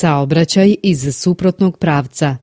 saobraćaj iz suprotnog pravca.